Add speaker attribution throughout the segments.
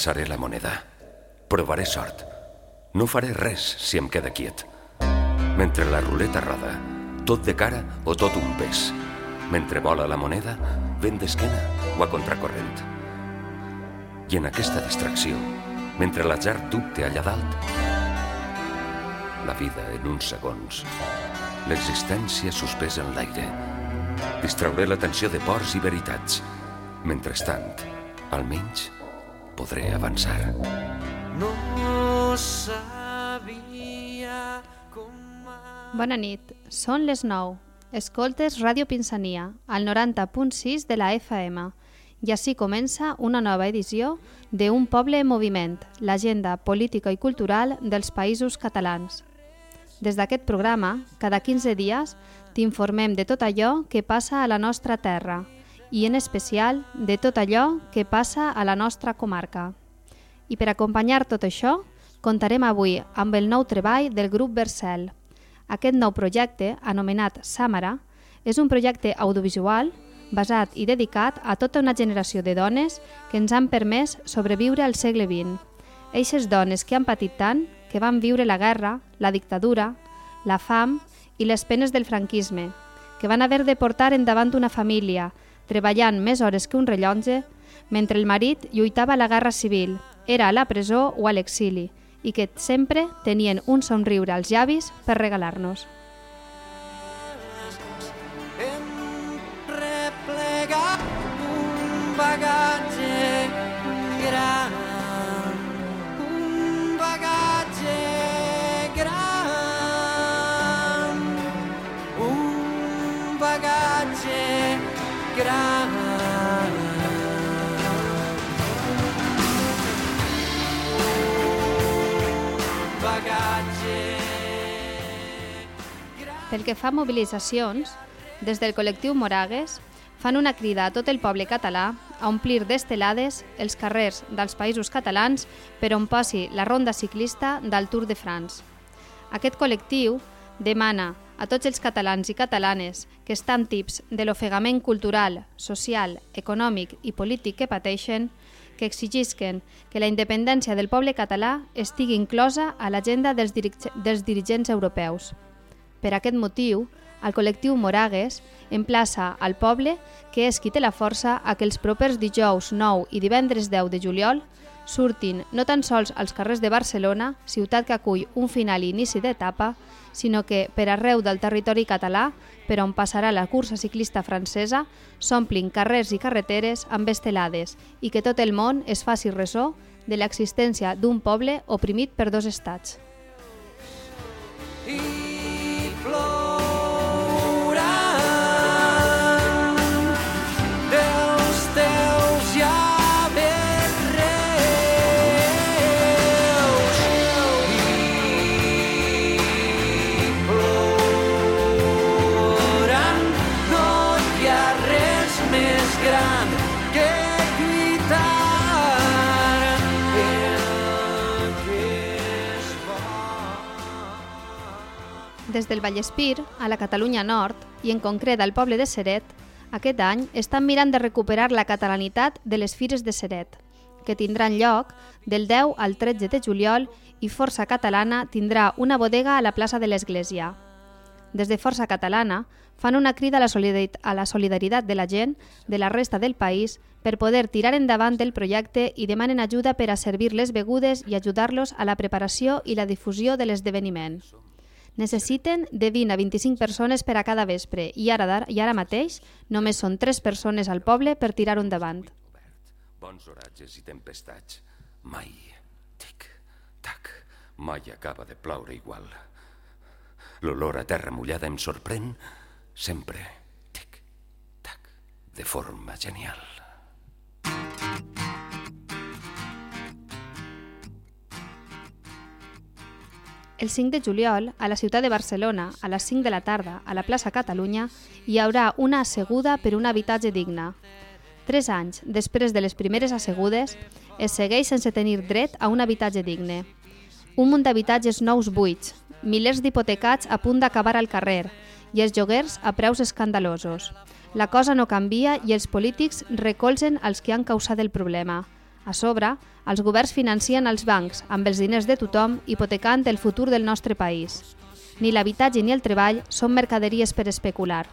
Speaker 1: Llançaré la moneda. Provaré sort. No faré res si em queda quiet. Mentre la ruleta roda, tot de cara o tot un pes. Mentre vola la moneda, vent d'esquena o a contracorrent. I en aquesta distracció, mentre l'atzar dubte allà dalt, la vida en uns segons, l'existència suspesa en l'aire. Distrauré l'atenció de pors i veritats. Mentrestant, almenys podré avançar.
Speaker 2: No sabia com...
Speaker 3: Bona nit, són les 9. Escoltes Ràdio Pinsania, al 90.6 de la FM. I així comença una nova edició de Un poble en moviment, l'agenda política i cultural dels països catalans. Des d'aquest programa, cada 15 dies, t'informem de tot allò que passa a la nostra terra i, en especial, de tot allò que passa a la nostra comarca. I per acompanyar tot això, contarem avui amb el nou treball del grup Vercel. Aquest nou projecte, anomenat Sàmara, és un projecte audiovisual basat i dedicat a tota una generació de dones que ens han permès sobreviure al segle XX. Eixes dones que han patit tant, que van viure la guerra, la dictadura, la fam i les penes del franquisme, que van haver de portar endavant una família, treballant més hores que un rellotge, mentre el marit lluitava a la guerra civil, era a la presó o a l'exili, i que sempre tenien un somriure als llavis per regalar-nos. Pel que fa a mobilitzacions, des del col·lectiu Moragues fan una crida a tot el poble català a omplir d'estelades els carrers dels països catalans per on passi la ronda ciclista del Tour de France. Aquest col·lectiu demana a tots els catalans i catalanes que estan tips de l'ofegament cultural, social, econòmic i polític que pateixen que exigisquen que la independència del poble català estigui inclosa a l'agenda dels, dirige dels dirigents europeus. Per aquest motiu, el col·lectiu Moragues emplaça al poble, que és qui té la força, a que els propers dijous 9 i divendres 10 de juliol surtin no tan sols als carrers de Barcelona, ciutat que acull un final i inici d'etapa, sinó que per arreu del territori català, per on passarà la cursa ciclista francesa, s'omplin carrers i carreteres amb estelades i que tot el món es faci ressò de l'existència d'un poble oprimit per dos estats.
Speaker 2: i
Speaker 3: Des del Vallespir, a la Catalunya Nord, i en concret al poble de Seret, aquest any estan mirant de recuperar la catalanitat de les Fires de Seret, que tindran lloc del 10 al 13 de juliol i Força Catalana tindrà una bodega a la plaça de l'Església. Des de Força Catalana fan una crida a la, a la solidaritat de la gent de la resta del país per poder tirar endavant el projecte i demanen ajuda per a servir les begudes i ajudar-los a la preparació i la difusió de l'esdeveniment. Necessiten de 20 a 25 persones per a cada vespre i ara, i ara mateix només són 3 persones al poble per tirar-ho endavant.
Speaker 1: Bons oratges i tempestats. Mai, tic, tac, mai acaba de ploure igual. L'olor a terra mullada em sorprèn sempre, tic, tac, de forma genial.
Speaker 3: El 5 de juliol, a la ciutat de Barcelona, a les 5 de la tarda, a la plaça Catalunya, hi haurà una asseguda per un habitatge digne. Tres anys després de les primeres assegudes, es segueix sense tenir dret a un habitatge digne. Un munt d'habitatges nous buits, milers d'hipotecats a punt d'acabar al carrer i els lloguers a preus escandalosos. La cosa no canvia i els polítics recolzen els que han causat el problema. A sobre, els governs financien els bancs amb els diners de tothom hipotecant el futur del nostre país. Ni l'habitatge ni el treball són mercaderies per especular.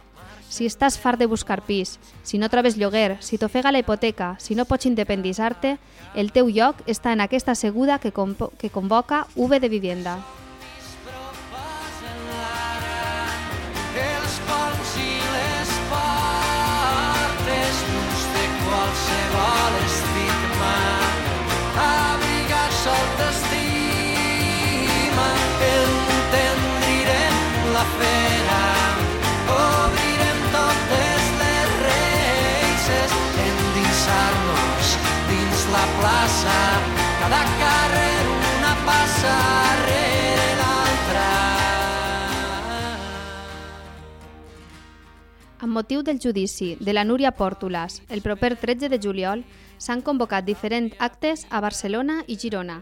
Speaker 3: Si estàs fart de buscar pis, si no trobes lloguer, si t'ofega la hipoteca, si no pots independitzar-te, el teu lloc està en aquesta seguda que, que convoca V de Vivienda. Cada carrer una passa rere. Amb motiu del judici de la Núria Pòrtoles, el proper 13 de juliol, s'han convocat diferents actes a Barcelona i Girona.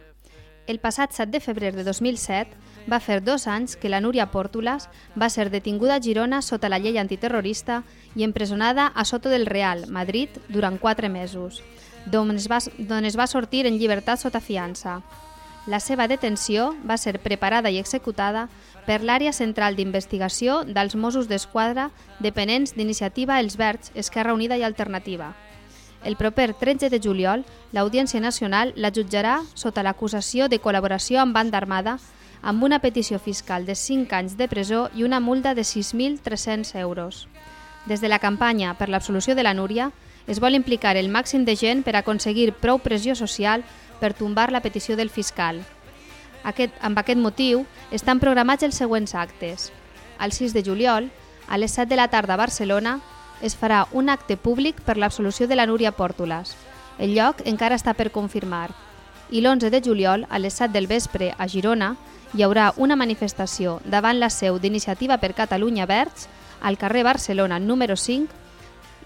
Speaker 3: El passat 7 de febrer de 2007 va fer dos anys que la Núria Pòrtoles va ser detinguda a Girona sota la llei antiterrorista i empresonada a Soto del Real, Madrid, durant quatre mesos d'on es, va, es va sortir en llibertat sota fiança. La seva detenció va ser preparada i executada per l'àrea central d'investigació dels Mossos d'Esquadra dependents d'iniciativa Els Verds, Esquerra Unida i Alternativa. El proper 13 de juliol, l'Audiència Nacional la jutjarà sota l'acusació de col·laboració amb banda armada amb una petició fiscal de 5 anys de presó i una multa de 6.300 euros. Des de la campanya per l'absolució de la Núria, es vol implicar el màxim de gent per aconseguir prou pressió social per tombar la petició del fiscal. Aquest, amb aquest motiu, estan programats els següents actes. El 6 de juliol, a les 7 de la tarda a Barcelona, es farà un acte públic per l'absolució de la Núria Pòrtoles. El lloc encara està per confirmar. I l'11 de juliol, a les 7 del vespre, a Girona, hi haurà una manifestació davant la seu d'Iniciativa per Catalunya Verds al carrer Barcelona número 5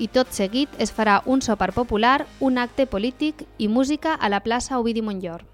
Speaker 3: i tot seguit es farà un sopar popular, un acte polític i música a la plaça Ovidi Montllor.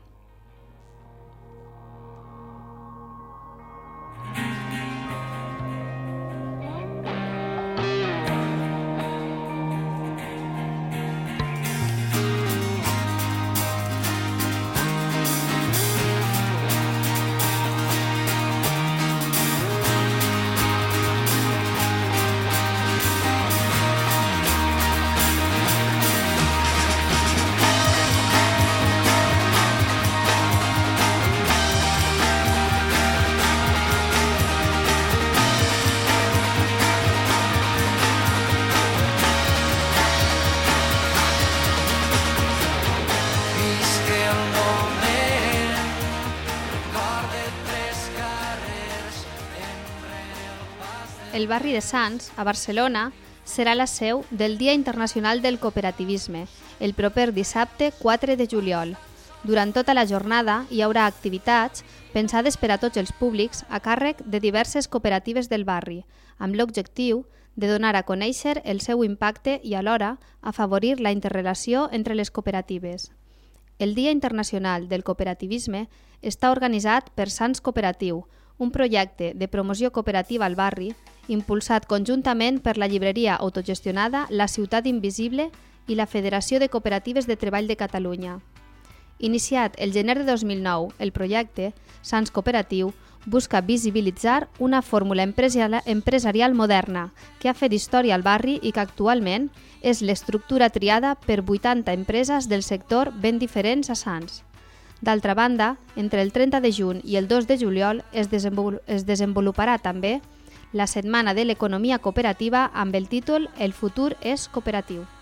Speaker 3: El barri de Sants, a Barcelona, serà la seu del Dia Internacional del Cooperativisme, el proper dissabte 4 de juliol. Durant tota la jornada hi haurà activitats pensades per a tots els públics a càrrec de diverses cooperatives del barri, amb l'objectiu de donar a conèixer el seu impacte i alhora afavorir la interrelació entre les cooperatives. El Dia Internacional del Cooperativisme està organitzat per Sants Cooperatiu, un projecte de promoció cooperativa al barri impulsat conjuntament per la llibreria autogestionada La Ciutat Invisible i la Federació de Cooperatives de Treball de Catalunya. Iniciat el gener de 2009, el projecte, Sants Cooperatiu, busca visibilitzar una fórmula empresarial moderna que ha fet història al barri i que actualment és l'estructura triada per 80 empreses del sector ben diferents a Sants. D'altra banda, entre el 30 de juny i el 2 de juliol es, desenvoluparà també la Setmana de l'Economia Cooperativa amb el títol El futur és cooperatiu. I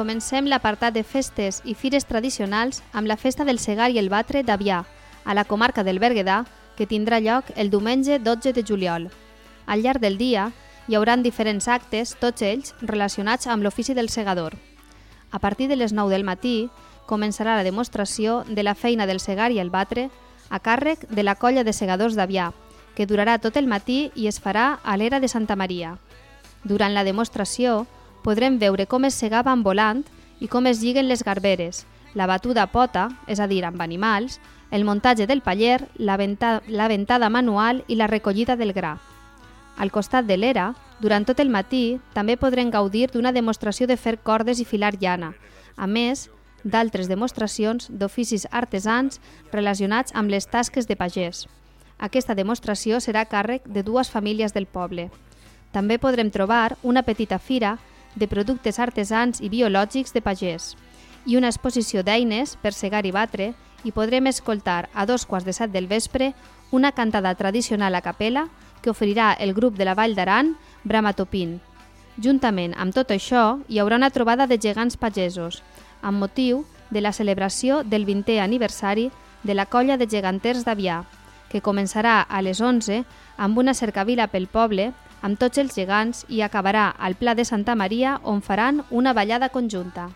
Speaker 3: comencem l'apartat de festes i fires tradicionals amb la festa del Segar i el Batre d'Avià, a la comarca del Berguedà, que tindrà lloc el diumenge 12 de juliol. Al llarg del dia hi haurà diferents actes, tots ells relacionats amb l'ofici del segador. A partir de les 9 del matí començarà la demostració de la feina del segar i el batre a càrrec de la colla de segadors d'Avià, que durarà tot el matí i es farà a l'era de Santa Maria. Durant la demostració podrem veure com es segava amb volant i com es lliguen les garberes, la batuda a pota, és a dir, amb animals, el muntatge del paller, la, venta, la ventada manual i la recollida del gra. Al costat de l'era, durant tot el matí, també podrem gaudir d'una demostració de fer cordes i filar llana, a més d'altres demostracions d'oficis artesans relacionats amb les tasques de pagès. Aquesta demostració serà càrrec de dues famílies del poble. També podrem trobar una petita fira de productes artesans i biològics de pagès i una exposició d'eines per segar i batre i podrem escoltar a dos quarts de set del vespre una cantada tradicional a capella que oferirà el grup de la Vall d'Aran, Bramatopin. Juntament amb tot això, hi haurà una trobada de gegants pagesos, amb motiu de la celebració del 20è aniversari de la colla de geganters d'Avià, que començarà a les 11 amb una cercavila pel poble amb tots els gegants i acabarà al Pla de Santa Maria on faran una ballada conjunta.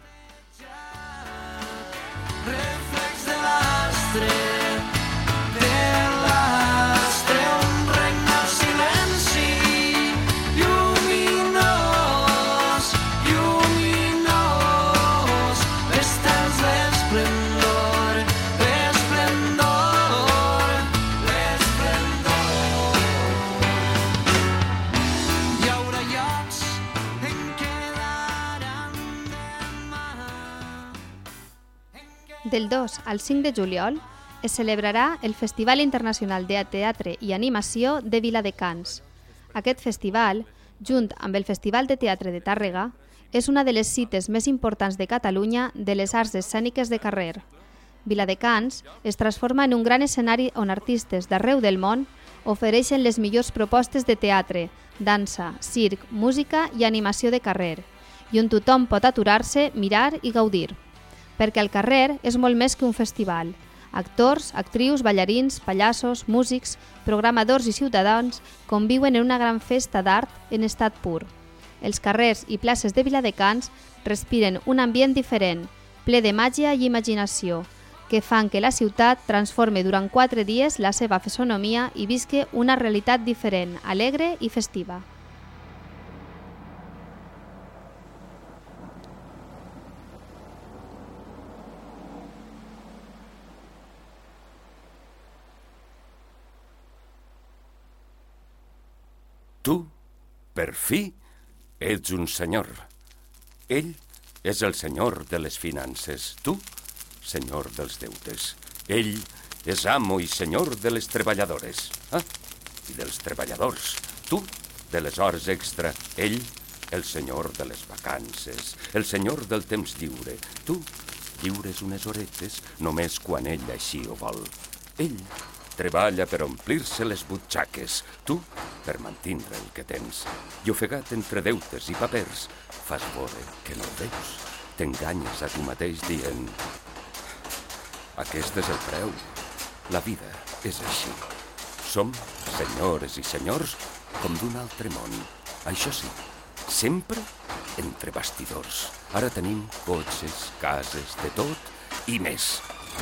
Speaker 3: Del 2 al 5 de juliol es celebrarà el Festival Internacional de Teatre i Animació de Viladecans. Aquest festival, junt amb el Festival de Teatre de Tàrrega, és una de les cites més importants de Catalunya de les arts escèniques de carrer. Viladecans es transforma en un gran escenari on artistes d'arreu del món ofereixen les millors propostes de teatre, dansa, circ, música i animació de carrer, i on tothom pot aturar-se, mirar i gaudir perquè el carrer és molt més que un festival. Actors, actrius, ballarins, pallassos, músics, programadors i ciutadans conviuen en una gran festa d'art en estat pur. Els carrers i places de Viladecans respiren un ambient diferent, ple de màgia i imaginació, que fan que la ciutat transforme durant quatre dies la seva fisonomia i visque una realitat diferent, alegre i festiva.
Speaker 1: Tu, per fi, ets un senyor. Ell és el senyor de les finances. Tu, senyor dels deutes. Ell és amo i senyor de les treballadores. Ah, i dels treballadors. Tu, de les hores extra. Ell, el senyor de les vacances. El senyor del temps lliure. Tu, lliures unes horetes només quan ell així ho vol. Ell treballa per omplir-se les butxaques. Tu, per mantindre el que tens. I ofegat entre deutes i papers, fas veure que no veus. T'enganyes a tu mateix dient... Aquest és el preu. La vida és així. Som senyores i senyors com d'un altre món. Això sí, sempre entre bastidors. Ara tenim cotxes, cases, de tot i més.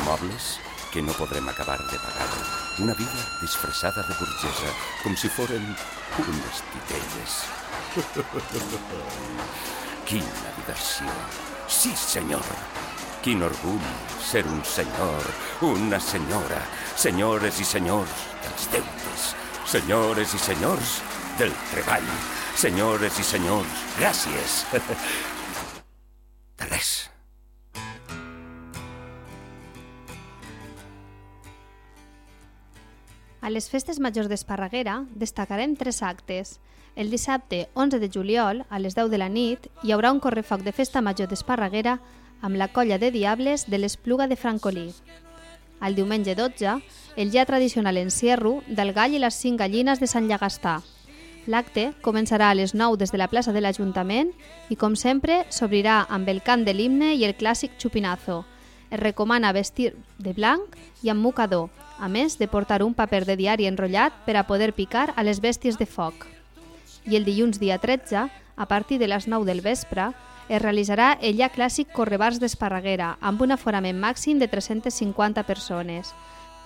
Speaker 1: Mobles que no podrem acabar de pagar. Una vida disfressada de burgesa, com si foren unes titelles. Quina diversió! Sí, senyor! Quin orgull ser un senyor, una senyora, senyores i senyors dels deutes, senyores i senyors del treball, senyores i senyors, gràcies. De res.
Speaker 3: A les festes majors d'Esparreguera destacarem tres actes. El dissabte 11 de juliol, a les 10 de la nit, hi haurà un correfoc de festa major d'Esparreguera amb la colla de diables de l'Espluga de Francolí. El diumenge 12, el ja tradicional encierro del gall i les cinc gallines de Sant Llagastà. L'acte començarà a les 9 des de la plaça de l'Ajuntament i, com sempre, s'obrirà amb el cant de l'himne i el clàssic xupinazo. Es recomana vestir de blanc i amb mocador, a més de portar un paper de diari enrotllat per a poder picar a les bèsties de foc. I el dilluns dia 13, a partir de les 9 del vespre, es realitzarà el ja clàssic Correbars d'Esparreguera, amb un aforament màxim de 350 persones.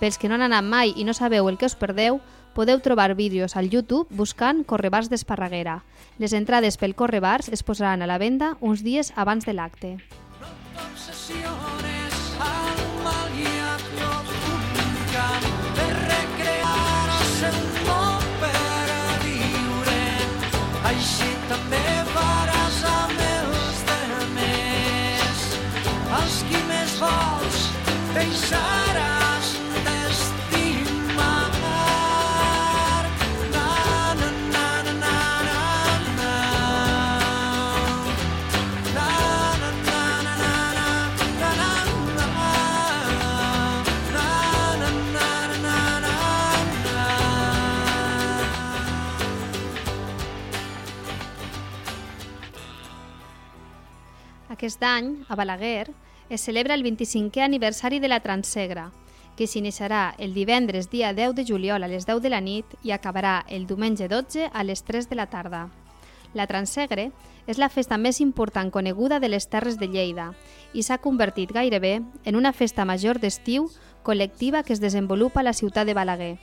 Speaker 3: Pels que no han anat mai i no sabeu el que us perdeu, podeu trobar vídeos al YouTube buscant Correbars d'Esparreguera. Les entrades pel Correbars es posaran a la venda uns dies abans de l'acte.
Speaker 2: No també faràs amb els demés. Els qui més vols deixaràs
Speaker 3: Aquest any, a Balaguer, es celebra el 25è aniversari de la Transegra, que s'iniciarà el divendres dia 10 de juliol a les 10 de la nit i acabarà el diumenge 12 a les 3 de la tarda. La Transegre és la festa més important coneguda de les Terres de Lleida i s'ha convertit gairebé en una festa major d'estiu col·lectiva que es desenvolupa a la ciutat de Balaguer.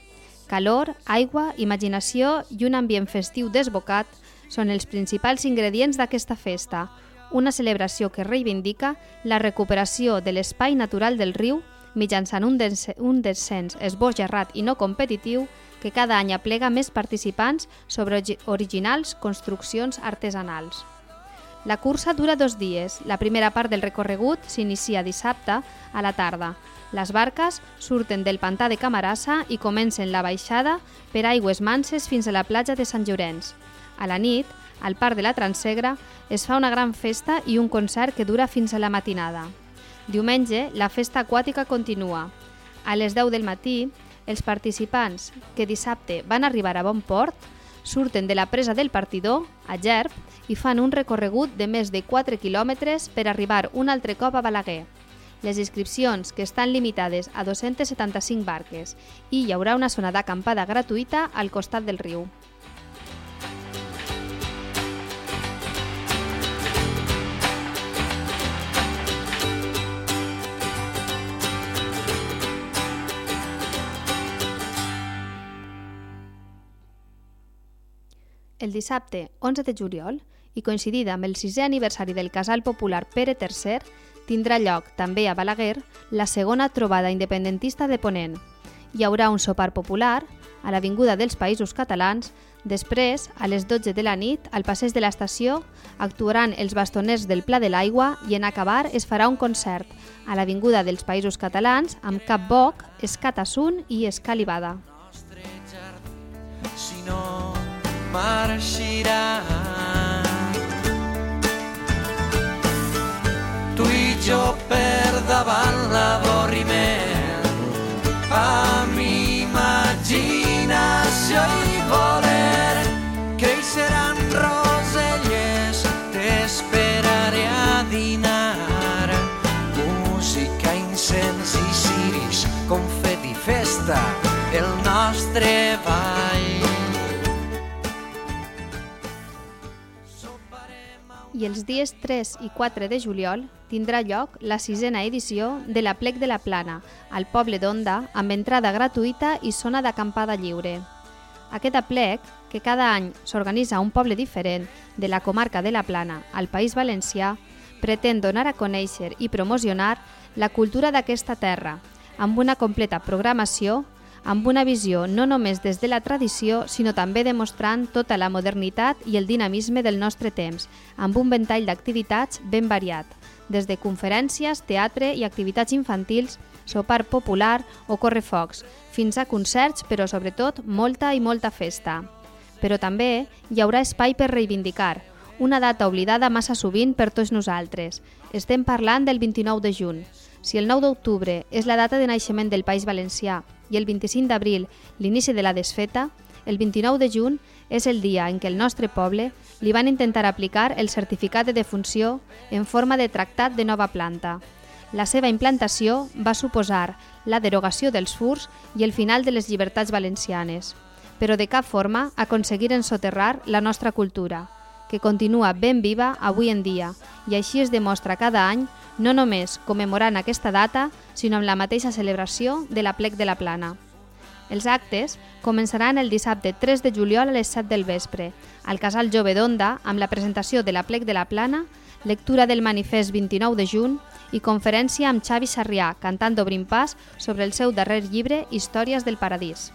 Speaker 3: Calor, aigua, imaginació i un ambient festiu desbocat són els principals ingredients d'aquesta festa, una celebració que reivindica la recuperació de l'espai natural del riu mitjançant un, un descens esbojarrat i no competitiu que cada any aplega més participants sobre originals construccions artesanals. La cursa dura dos dies. La primera part del recorregut s'inicia dissabte a la tarda. Les barques surten del pantà de Camarassa i comencen la baixada per aigües manses fins a la platja de Sant Llorenç. A la nit, al Parc de la Transegra, es fa una gran festa i un concert que dura fins a la matinada. Diumenge, la festa aquàtica continua. A les 10 del matí, els participants que dissabte van arribar a bon port surten de la presa del partidor, a Gerb, i fan un recorregut de més de 4 quilòmetres per arribar un altre cop a Balaguer. Les inscripcions, que estan limitades a 275 barques, i hi haurà una zona d'acampada gratuïta al costat del riu. El dissabte 11 de juliol, i coincidida amb el sisè aniversari del casal popular Pere III, tindrà lloc també a Balaguer la segona trobada independentista de Ponent. Hi haurà un sopar popular a l'Avinguda dels Països Catalans, després, a les 12 de la nit, al passeig de l'estació, actuaran els bastoners del Pla de l'Aigua i en acabar es farà un concert a l'Avinguda dels Països Catalans amb Cap Boc, Escatassun i Escalivada.
Speaker 2: si no marxirà. Tu i jo per davant l'avorriment, amb imaginació i voler, creixeran roselles, t'esperaré a dinar. Música, incens i ciris, confeti, festa, el nostre
Speaker 3: Els dies 3 i 4 de juliol tindrà lloc la sisena edició de la Plec de la Plana, al poble d'Onda, amb entrada gratuïta i zona d'acampada lliure. Aquest aplec, que cada any s'organitza a un poble diferent de la comarca de la Plana, al País Valencià, pretén donar a conèixer i promocionar la cultura d'aquesta terra, amb una completa programació, amb una visió no només des de la tradició, sinó també demostrant tota la modernitat i el dinamisme del nostre temps, amb un ventall d'activitats ben variat, des de conferències, teatre i activitats infantils, sopar popular o correfocs, fins a concerts, però sobretot molta i molta festa. Però també hi haurà espai per reivindicar, una data oblidada massa sovint per tots nosaltres. Estem parlant del 29 de juny. Si el 9 d'octubre és la data de naixement del País Valencià i el 25 d'abril l'inici de la desfeta, el 29 de juny és el dia en què el nostre poble li van intentar aplicar el certificat de defunció en forma de tractat de nova planta. La seva implantació va suposar la derogació dels furs i el final de les llibertats valencianes, però de cap forma aconseguiren soterrar la nostra cultura, que continua ben viva avui en dia i així es demostra cada any no només commemorant aquesta data, sinó amb la mateixa celebració de la plec de la Plana. Els actes començaran el dissabte 3 de juliol a les 7 del vespre, al Casal Jove d'Onda, amb la presentació de la plec de la Plana, lectura del manifest 29 de juny i conferència amb Xavi Sarrià, cantant d'Obrim Pas sobre el seu darrer llibre Històries del Paradís.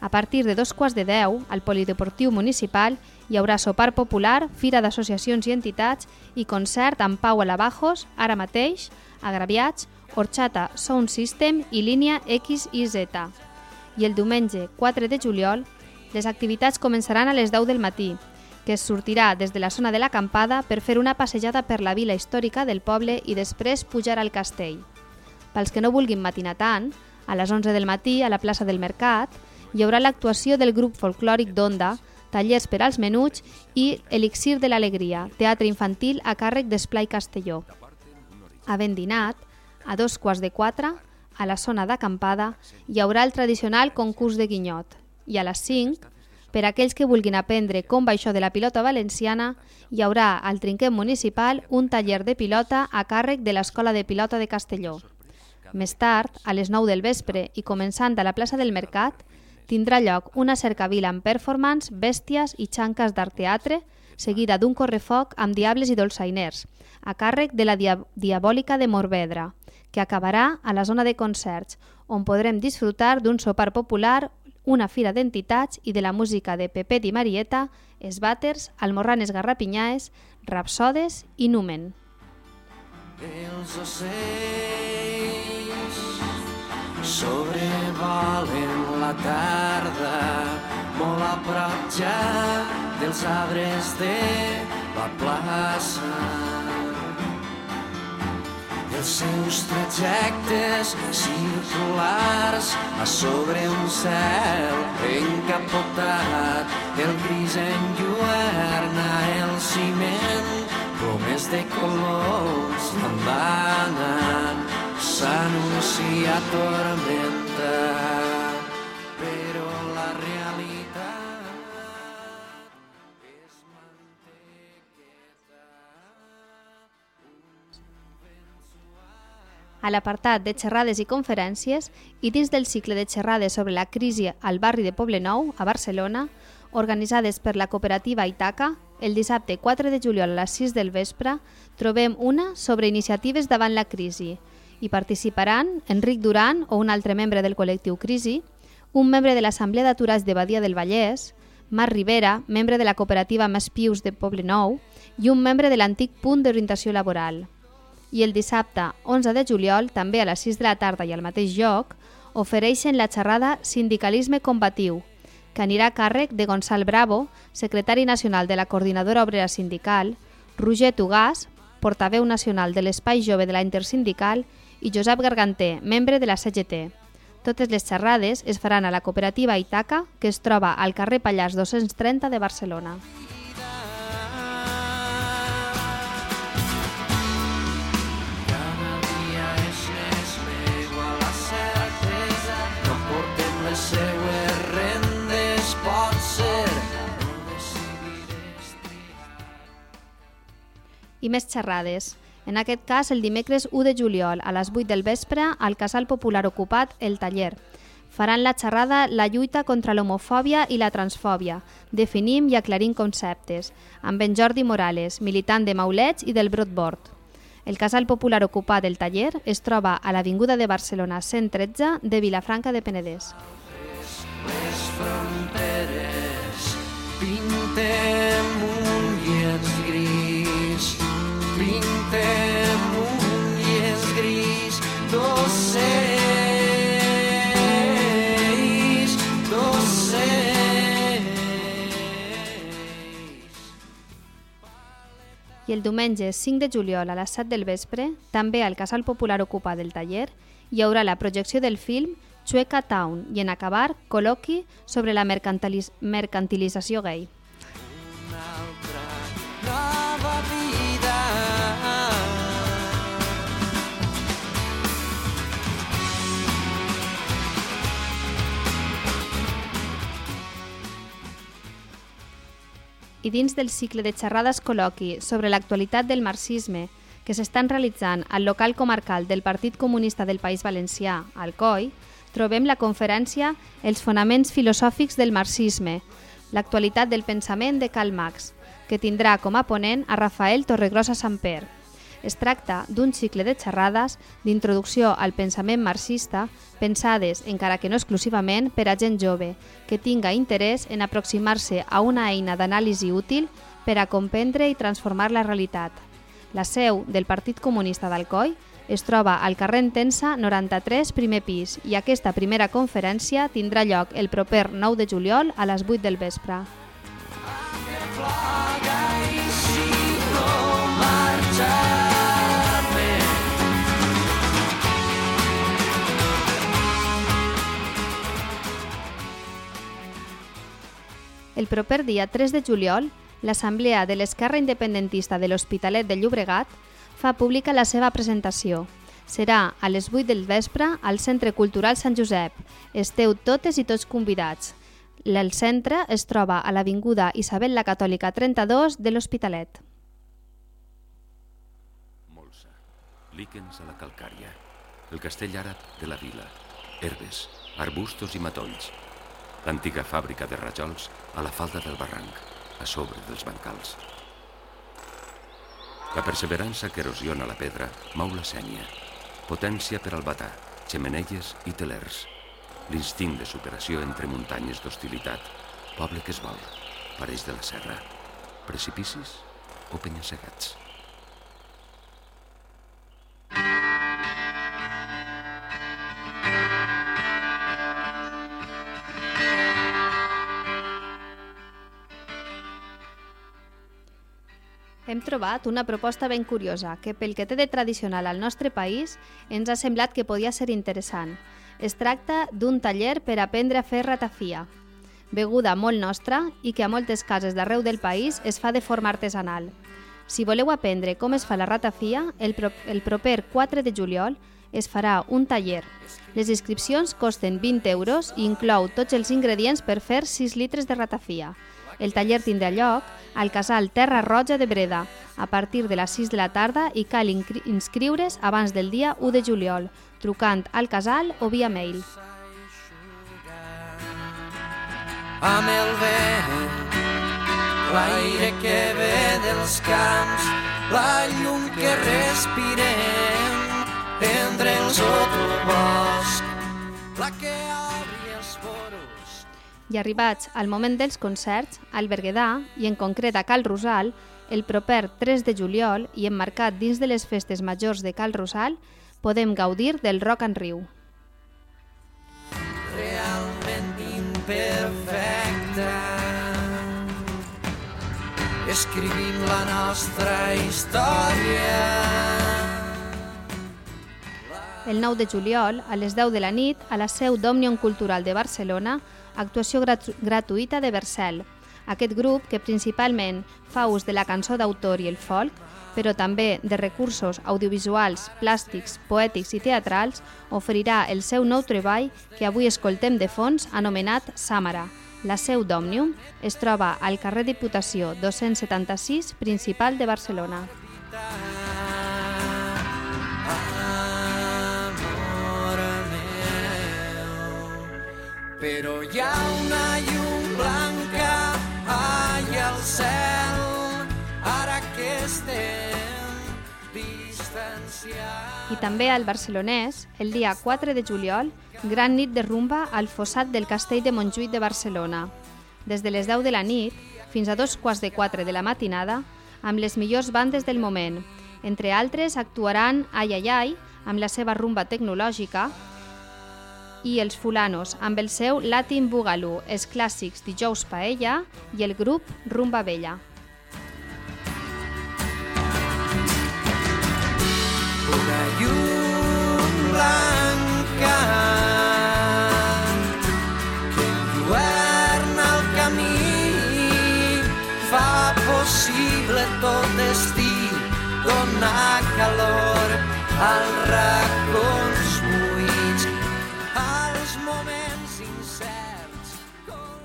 Speaker 3: A partir de dos quarts de deu, al Polideportiu Municipal, hi haurà sopar popular, fira d'associacions i entitats i concert amb Pau Alabajos, ara mateix, Agraviats, Orxata Sound System i línia X i Z. I el diumenge 4 de juliol, les activitats començaran a les 10 del matí, que es sortirà des de la zona de l'acampada per fer una passejada per la vila històrica del poble i després pujar al castell. Pels que no vulguin matinar tant, a les 11 del matí, a la plaça del Mercat, hi haurà l'actuació del grup folclòric d'Onda, tallers per als menuts i Elixir de l'Alegria, teatre infantil a càrrec d'Esplai Castelló. Havent dinat, a dos quarts de quatre, a la zona d'acampada, hi haurà el tradicional concurs de guinyot i a les 5, per aquells que vulguin aprendre com va això de la pilota valenciana, hi haurà al trinquet municipal un taller de pilota a càrrec de l'Escola de Pilota de Castelló. Més tard, a les 9 del vespre i començant a la plaça del Mercat, tindrà lloc una cercavila amb performance, bèsties i xanques d'art teatre, seguida d'un correfoc amb diables i dolçainers, a càrrec de la dia Diabòlica de Morvedra, que acabarà a la zona de concerts, on podrem disfrutar d'un sopar popular, una fira d'entitats i de la música de Pepet i Marieta, Esbàters, Almorranes Garrapinyaes, Rapsodes i Numen. Els ocells
Speaker 2: sobrevalen la tarda molt a prop ja dels arbres de la plaça. Els seus trajectes circulars a sobre un cel encapotat, el gris enlluerna el ciment, plomes de colors andanant s'anuncia tormenta, però la realitat és mantequeta.
Speaker 3: A l'apartat de xerrades i conferències i dins del cicle de xerrades sobre la crisi al barri de Poblenou, a Barcelona, organitzades per la cooperativa Itaca, el dissabte 4 de juliol a les 6 del vespre, trobem una sobre iniciatives davant la crisi, hi participaran Enric Duran o un altre membre del col·lectiu Crisi, un membre de l'Assemblea d'Aturats de Badia del Vallès, Marc Rivera, membre de la cooperativa Més Pius de Poble Nou i un membre de l'antic punt d'orientació laboral. I el dissabte 11 de juliol, també a les 6 de la tarda i al mateix lloc, ofereixen la xerrada Sindicalisme Combatiu, que anirà a càrrec de Gonçal Bravo, secretari nacional de la Coordinadora Obrera Sindical, Roger Tugàs, portaveu nacional de l'Espai Jove de la Intersindical i Josep Garganter, membre de la CGT. Totes les xerrades es faran a la cooperativa Itaca, que es troba al carrer Pallars 230 de Barcelona. I més xerrades. En aquest cas, el dimecres 1 de juliol, a les 8 del vespre, al Casal Popular Ocupat, El Taller. Faran la xerrada La lluita contra l'homofòbia i la transfòbia. Definim i aclarim conceptes, amb en Jordi Morales, militant de Maulets i del Broadboard. El Casal Popular Ocupat del Taller es troba a l'Avinguda de Barcelona 113 de Vilafranca de Penedès. Les fronteres pintem un llenç gris, pintem llenç gris. I el diumenge 5 de juliol a les 7 del vespre, també al Casal Popular Ocupat del Taller, hi haurà la projecció del film Chueca Town i en acabar col·loqui sobre la mercantilització gay. I dins del cicle de xerrades col·loqui sobre l'actualitat del marxisme que s'estan realitzant al local comarcal del Partit Comunista del País Valencià, al COI, trobem la conferència Els fonaments filosòfics del marxisme, l'actualitat del pensament de Karl Marx, que tindrà com a ponent a Rafael Torregrossa Samper. Es tracta d'un cicle de xerrades d'introducció al pensament marxista pensades, encara que no exclusivament, per a gent jove, que tinga interès en aproximar-se a una eina d'anàlisi útil per a comprendre i transformar la realitat. La seu del Partit Comunista d'Alcoi es troba al carrer Entensa 93, primer pis, i aquesta primera conferència tindrà lloc el proper 9 de juliol a les 8 del vespre. El proper dia 3 de juliol, l'Assemblea de l'Esquerra Independentista de l'Hospitalet de Llobregat fa pública la seva presentació. Serà a les 8 del vespre al Centre Cultural Sant Josep. Esteu totes i tots convidats. El centre es troba a l'Avinguda Isabel la Catòlica 32 de l'Hospitalet.
Speaker 1: Molsa, líquens a la calcària, el castell àrab de la vila, herbes, arbustos i matolls, l'antiga fàbrica de rajols a la falda del barranc, a sobre dels bancals. La perseverança que erosiona la pedra mou la sènia, potència per al batà, xemeneies i telers, l'instint de superació entre muntanyes d'hostilitat, poble que es vol, pareix de la serra, precipicis o penyassegats.
Speaker 3: Hem trobat una proposta ben curiosa que, pel que té de tradicional al nostre país, ens ha semblat que podia ser interessant. Es tracta d'un taller per aprendre a fer ratafia, beguda molt nostra i que a moltes cases d'arreu del país es fa de forma artesanal. Si voleu aprendre com es fa la ratafia, el, pro el proper 4 de juliol es farà un taller. Les inscripcions costen 20 euros i inclou tots els ingredients per fer 6 litres de ratafia. El taller tindrà lloc al casal Terra Roja de Breda a partir de les 6 de la tarda i cal inscriure's abans del dia 1 de juliol, trucant al casal o via mail.
Speaker 2: amb el vent, l'aire que ve dels camps, la llum que respirem entre el sotobosc, la que els foros.
Speaker 3: I arribats al moment dels concerts, al Berguedà, i en concret a Cal Rosal, el proper 3 de juliol i emmarcat dins de les festes majors de Cal Rosal, podem gaudir del Rock and Riu.
Speaker 2: realment imperfecta. Escrivim la nostra història.
Speaker 3: El 9 de juliol, a les 10 de la nit, a la seu d'Òmnium Cultural de Barcelona, actuació gratu gratuïta de Vercel. Aquest grup, que principalment fa ús de la cançó d'autor i el folk, però també de recursos audiovisuals, plàstics, poètics i teatrals, oferirà el seu nou treball que avui escoltem de fons anomenat Sàmara. La seu d'Òmnium es troba al carrer Diputació 276, principal de Barcelona.
Speaker 2: Però hi ha una llum blanca allà al cel, ara que estem distanciats.
Speaker 3: I també al barcelonès, el dia 4 de juliol, gran nit de rumba al fossat del Castell de Montjuïc de Barcelona. Des de les 10 de la nit fins a dos quarts de 4 de la matinada, amb les millors bandes del moment. Entre altres, actuaran Ai Ai Ai, amb la seva rumba tecnològica, i els Fulanos, amb el seu Latin Boogaloo, els clàssics Dijous Paella i el grup Rumba Vella.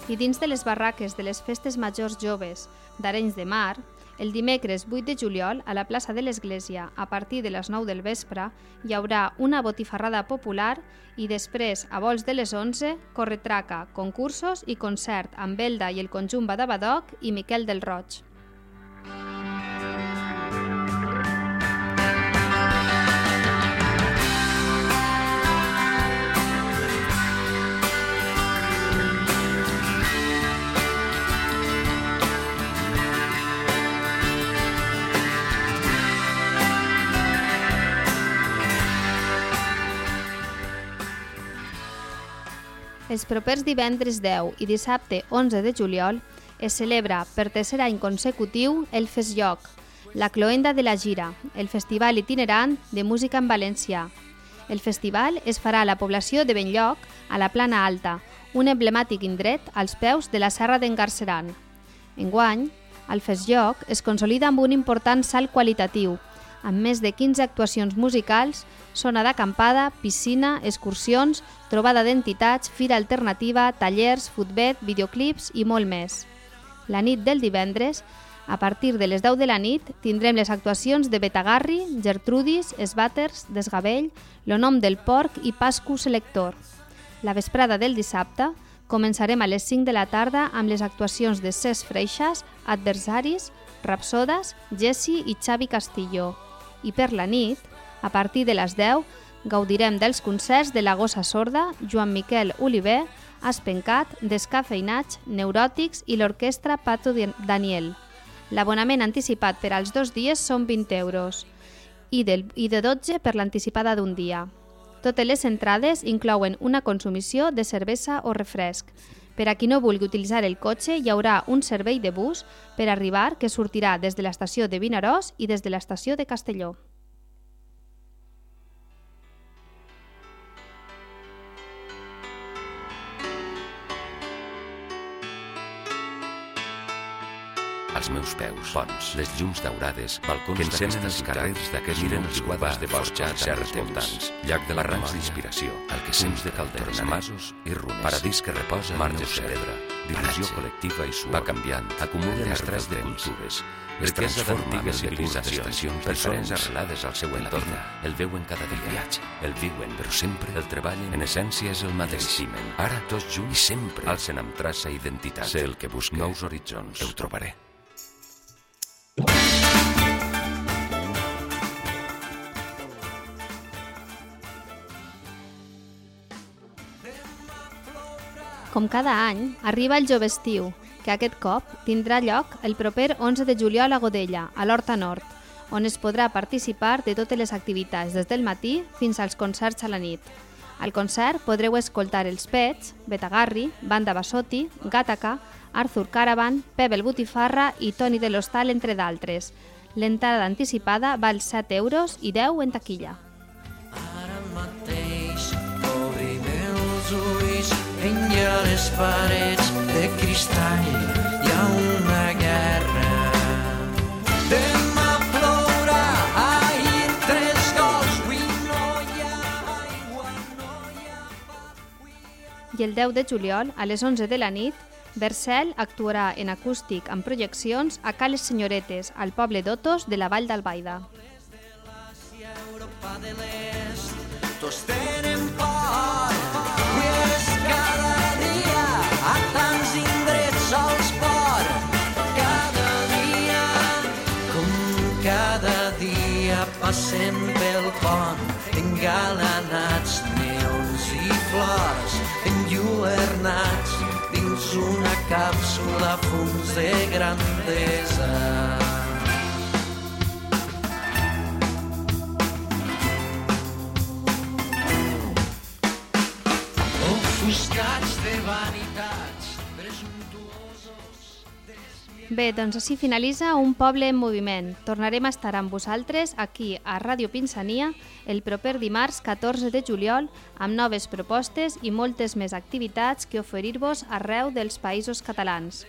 Speaker 3: I dins de les barraques de les festes majors joves d'Arenys de Mar, el dimecres 8 de juliol, a la plaça de l'Església, a partir de les 9 del vespre, hi haurà una botifarrada popular i després, a vols de les 11, corretraca, concursos i concert amb Belda i el conjunt Badabadoc i Miquel del Roig. Els propers divendres 10 i dissabte 11 de juliol es celebra per tercer any consecutiu el Festlloc, la cloenda de la gira, el festival itinerant de música en valencià. El festival es farà a la població de Benlloc, a la Plana Alta, un emblemàtic indret als peus de la Serra d'en Garceran. Enguany, el Festlloc es consolida amb un important salt qualitatiu, amb més de 15 actuacions musicals, zona d'acampada, piscina, excursions, trobada d'entitats, fira alternativa, tallers, futbet, videoclips i molt més. La nit del divendres, a partir de les 10 de la nit, tindrem les actuacions de Betagarri, Gertrudis, Esbàters, Desgavell, Lo nom del porc i Pascu Selector. La vesprada del dissabte, començarem a les 5 de la tarda amb les actuacions de Cesc Freixas, Adversaris, Rapsodas, Jesse i Xavi Castillo. I per la nit, a partir de les 10, gaudirem dels concerts de la Gossa Sorda, Joan Miquel Oliver, Espencat, Descafeinats, Neuròtics i l'orquestra Pato Daniel. L'abonament anticipat per als dos dies són 20 euros i, del, i de 12 per l'anticipada d'un dia. Totes les entrades inclouen una consumició de cervesa o refresc. Per a qui no vulgui utilitzar el cotxe, hi haurà un servei de bus per arribar que sortirà des de l'estació de Vinaròs i des de l'estació de Castelló.
Speaker 1: Als meus peus, ponts, les llums daurades, balcons que encenen els carrers d'aquests miren guades de forja serres voltants, llac de la rams d'inspiració, el que sents de calderes, masos i runes, paradís que reposa marges de pedra, divisió col·lectiva i suor, va canviant, acumula estrès de cultures, riquesa d'antigues civilitzacions, persones arrelades al seu entorn, el veuen cada dia, viatge, el viuen, però sempre el treballen, en essència és el mateix, ara tots junts i sempre alcen amb traça identitat, sé el que busca, nous horitzons, ho trobaré.
Speaker 3: Com cada any, arriba el jove estiu, que aquest cop tindrà lloc el proper 11 de juliol a Godella, a l'Horta Nord, on es podrà participar de totes les activitats des del matí fins als concerts a la nit. Al concert podreu escoltar els Pets, Betagarri, Banda Bassotti, Gataca, Arthur Caravan, Pebble Botifarra i Toni de l'Hostal, entre d'altres. L'entrada anticipada val 7 euros i 10 en taquilla.
Speaker 2: Enllà les parets de cristall hi ha una guerra. Demà plourà, ahir tres gols, avui no hi ha aigua, no hi ha
Speaker 3: I el 10 de juliol, a les 11 de la nit, Bercel actuarà en acústic amb projeccions a Cales Senyoretes, al poble d'Otos de la Vall d'Albaida.
Speaker 2: Tots tenen por. Passem pel pont, engalanats, neons i flors, enlluernats, dins una càpsula fums de grandesa. ofuscats de vanitats
Speaker 3: Bé, doncs així finalitza Un poble en moviment. Tornarem a estar amb vosaltres aquí a Ràdio Pinsania el proper dimarts 14 de juliol amb noves propostes i moltes més activitats que oferir-vos arreu dels països catalans.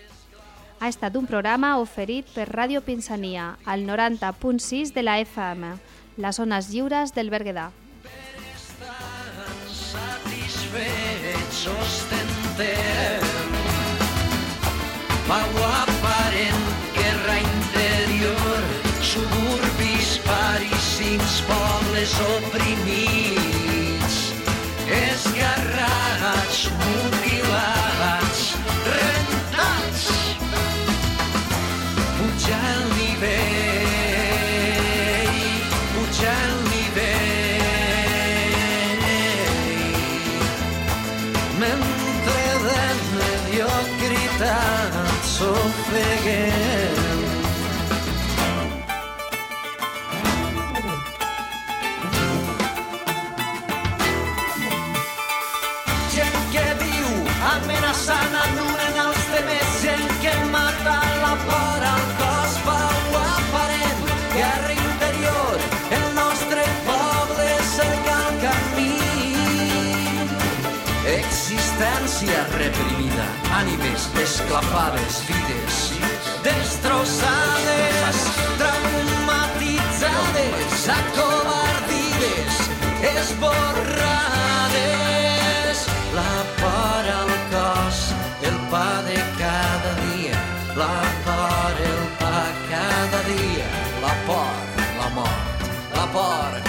Speaker 3: Ha estat un programa oferit per Ràdio Pinsania al 90.6 de la FM, les zones lliures del Berguedà.
Speaker 2: satisfets ostentem pobles oprimits, esgarrats, mutilats, rentats, puja el nivell, puja el nivell, mentre de mediocritat s'ofeguem. Existència reprimida, ànimes esclafades, vides destrossades, traumatitzades, acovardides, esborrades. La por al cos, el pa de cada dia, la por, el pa cada dia, la por, la mort, la por,